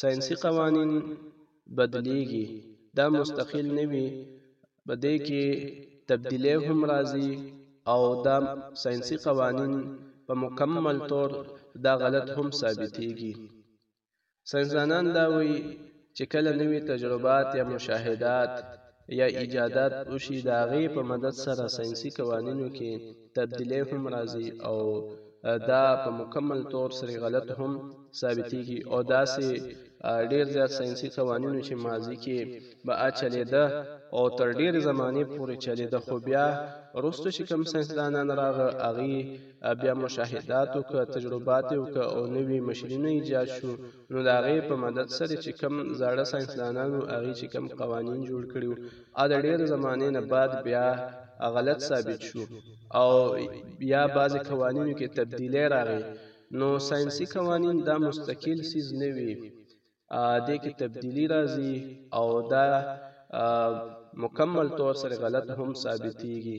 ساينسي قوانين بدليږي دا مستقل نه وي په دې کې تبدیلی هم راځي او دا ساينسي قوانين په مکمل طور دا غلط هم ثابتيږي ساينسدانان دا وایي چې کله نوي تجربات یا مشاهدات یا ایجادات وشي د هغې په مدد سره ساینسي قوانینو کې تبدیلۍ هم راځي او دا په مکمل طور سره غلط هم ثابتېږي او داسې ډېر زیات ساینسي قوانینو چې ماضي کې به چلېده او تر ډېرې زمانې پورې چلېده خو بیا وروسته چې کوم ساینسدانان راغله هغوی بیا مشاهدات وکړه تجربات یې وکړه او نوي مشینونه ایجاد شو نو د هغې په مدد سره چې کم زاړه ساینسدانانو هغې چې کم قوانین جوړ کړي وو او د ډېرې زمانې نه بعد بیا غلط ثابت شو او یا بعضې قوانینو کې تبدیلی راغی نو ساینسي قوانین دا مستقل سیز نه وي دې کې تبدیلی راځي او دا مکمل طور سره غلط هم ثابتېږي